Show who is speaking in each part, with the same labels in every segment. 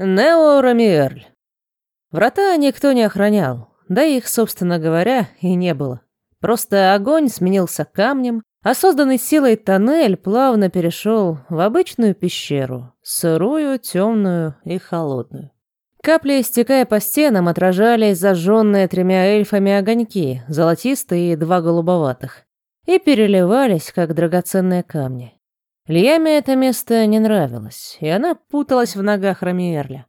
Speaker 1: Нео Рамиерль. Врата никто не охранял, да их, собственно говоря, и не было. Просто огонь сменился камнем, а созданный силой тоннель плавно перешел в обычную пещеру, сырую, темную и холодную. Капли, стекая по стенам, отражались зажженные тремя эльфами огоньки, золотистые и два голубоватых, и переливались, как драгоценные камни. Лияме это место не нравилось, и она путалась в ногах Рамиерля.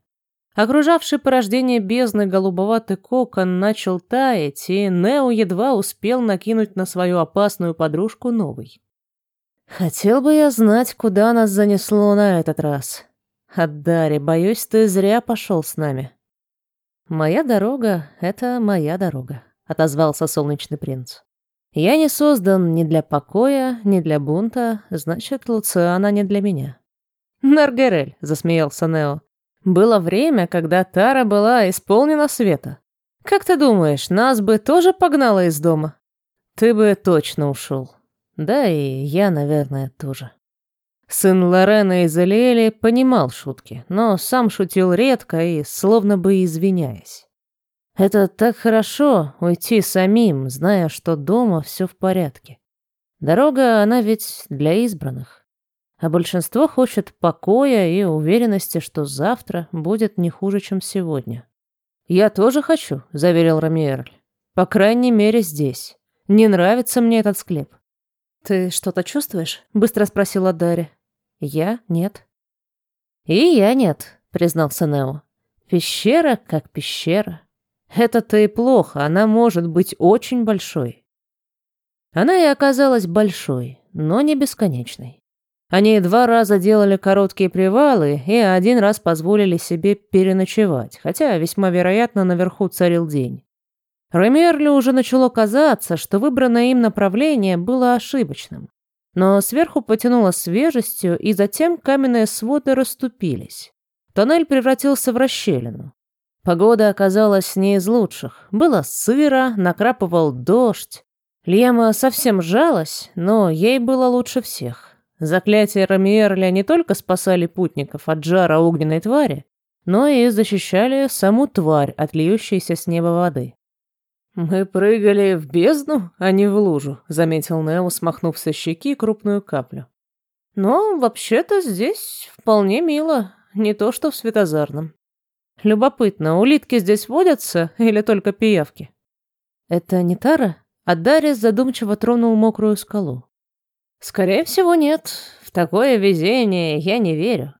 Speaker 1: Окружавший порождение бездны голубоватый кокон начал таять, и Нео едва успел накинуть на свою опасную подружку новый. «Хотел бы я знать, куда нас занесло на этот раз. Отдари, боюсь, ты зря пошел с нами». «Моя дорога — это моя дорога», — отозвался солнечный принц. Я не создан ни для покоя, ни для бунта, значит, Луциана не для меня. Наргерель, засмеялся Нео. Было время, когда Тара была исполнена света. Как ты думаешь, нас бы тоже погнало из дома? Ты бы точно ушел. Да и я, наверное, тоже. Сын Лорена из Элиэли понимал шутки, но сам шутил редко и словно бы извиняясь. Это так хорошо уйти самим, зная, что дома все в порядке. Дорога, она ведь для избранных. А большинство хочет покоя и уверенности, что завтра будет не хуже, чем сегодня. «Я тоже хочу», — заверил Рамиерль. «По крайней мере, здесь. Не нравится мне этот склеп». «Ты что-то чувствуешь?» — быстро спросила Дарья. «Я? Нет». «И я нет», — признался Нео. «Пещера как пещера. Это-то и плохо, она может быть очень большой. Она и оказалась большой, но не бесконечной. Они два раза делали короткие привалы и один раз позволили себе переночевать, хотя весьма вероятно наверху царил день. Ремерлю уже начало казаться, что выбранное им направление было ошибочным. Но сверху потянуло свежестью, и затем каменные своды расступились. Тоннель превратился в расщелину. Погода оказалась не из лучших. Было сыро, накрапывал дождь. Лема совсем жалась, но ей было лучше всех. Заклятия Рамиерля не только спасали путников от жара огненной твари, но и защищали саму тварь от льющейся с неба воды. «Мы прыгали в бездну, а не в лужу», — заметил Нео, смахнув со щеки крупную каплю. «Но вообще-то здесь вполне мило, не то что в Светозарном». Любопытно, улитки здесь водятся или только пиявки? Это не Тара? А Дарья задумчиво тронул мокрую скалу. Скорее всего, нет. В такое везение я не верю.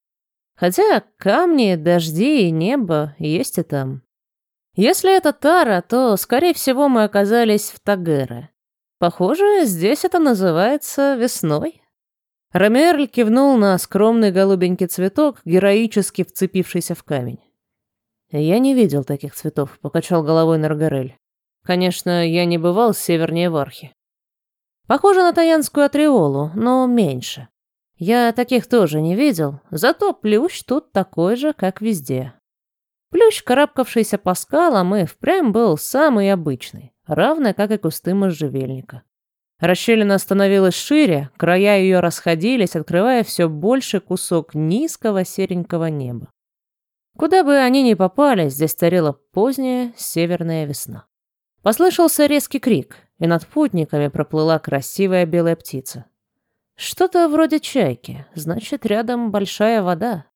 Speaker 1: Хотя камни, дожди и небо есть и там. Если это Тара, то, скорее всего, мы оказались в Тагере. Похоже, здесь это называется весной. Ромерль кивнул на скромный голубенький цветок, героически вцепившийся в камень. «Я не видел таких цветов», — покачал головой Наргарель. «Конечно, я не бывал севернее Вархи. Похоже на таянскую атриолу, но меньше. Я таких тоже не видел, зато плющ тут такой же, как везде. Плющ, карабкавшийся по скалам, и впрямь был самый обычный, равный, как и кусты можжевельника. Расщелина становилась шире, края ее расходились, открывая все больше кусок низкого серенького неба. Куда бы они ни попали, здесь царила поздняя северная весна. Послышался резкий крик, и над путниками проплыла красивая белая птица. Что-то вроде чайки, значит, рядом большая вода.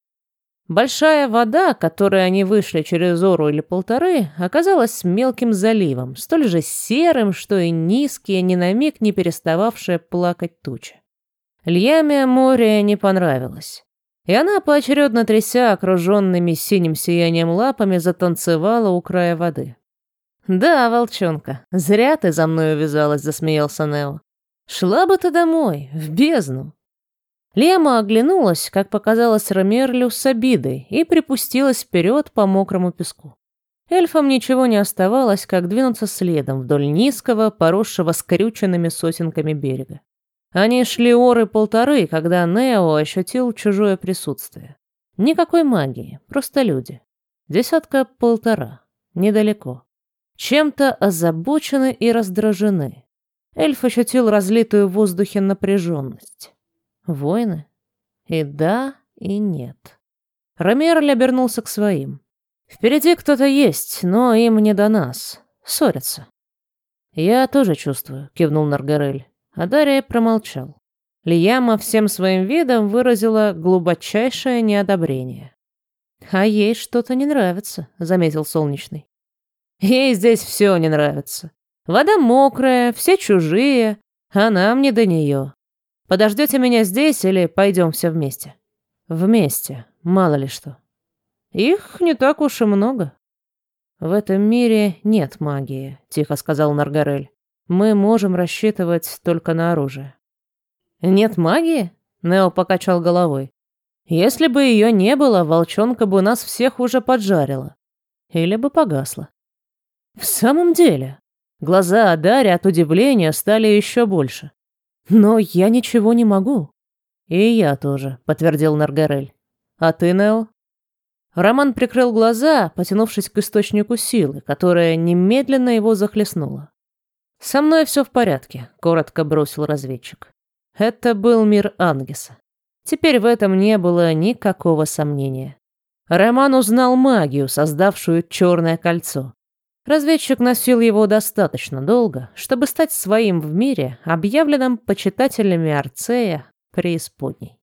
Speaker 1: Большая вода, которой они вышли через ору или полторы, оказалась мелким заливом, столь же серым, что и низкие, ни на миг не перестававшие плакать тучи. Льяме море не понравилось. И она, поочередно тряся окруженными синим сиянием лапами, затанцевала у края воды. «Да, волчонка, зря ты за мной увязалась», — засмеялся Нео. «Шла бы ты домой, в бездну». Лема оглянулась, как показалось Ромерлю, с обидой и припустилась вперед по мокрому песку. Эльфам ничего не оставалось, как двинуться следом вдоль низкого, поросшего скрюченными сосенками берега. Они шли оры полторы, когда Нео ощутил чужое присутствие. Никакой магии, просто люди. Десятка-полтора, недалеко. Чем-то озабочены и раздражены. Эльф ощутил разлитую в воздухе напряженность. Войны? И да, и нет. Ромерль обернулся к своим. Впереди кто-то есть, но им не до нас. Ссорятся. Я тоже чувствую, кивнул Наргарель. А Дарья промолчал. Лияма всем своим видом выразила глубочайшее неодобрение. «А ей что-то не нравится», — заметил Солнечный. «Ей здесь все не нравится. Вода мокрая, все чужие, а нам не до нее. Подождете меня здесь или пойдем все вместе?» «Вместе, мало ли что». «Их не так уж и много». «В этом мире нет магии», — тихо сказал Наргарель. «Мы можем рассчитывать только на оружие». «Нет магии?» — Нео покачал головой. «Если бы ее не было, волчонка бы нас всех уже поджарила. Или бы погасла». «В самом деле?» Глаза Адари от удивления стали еще больше. «Но я ничего не могу». «И я тоже», — подтвердил Наргарель. «А ты, Нео?» Роман прикрыл глаза, потянувшись к источнику силы, которая немедленно его захлестнула. «Со мной все в порядке», — коротко бросил разведчик. Это был мир Ангеса. Теперь в этом не было никакого сомнения. Роман узнал магию, создавшую черное кольцо. Разведчик носил его достаточно долго, чтобы стать своим в мире, объявленным почитателями Арцея преисподней.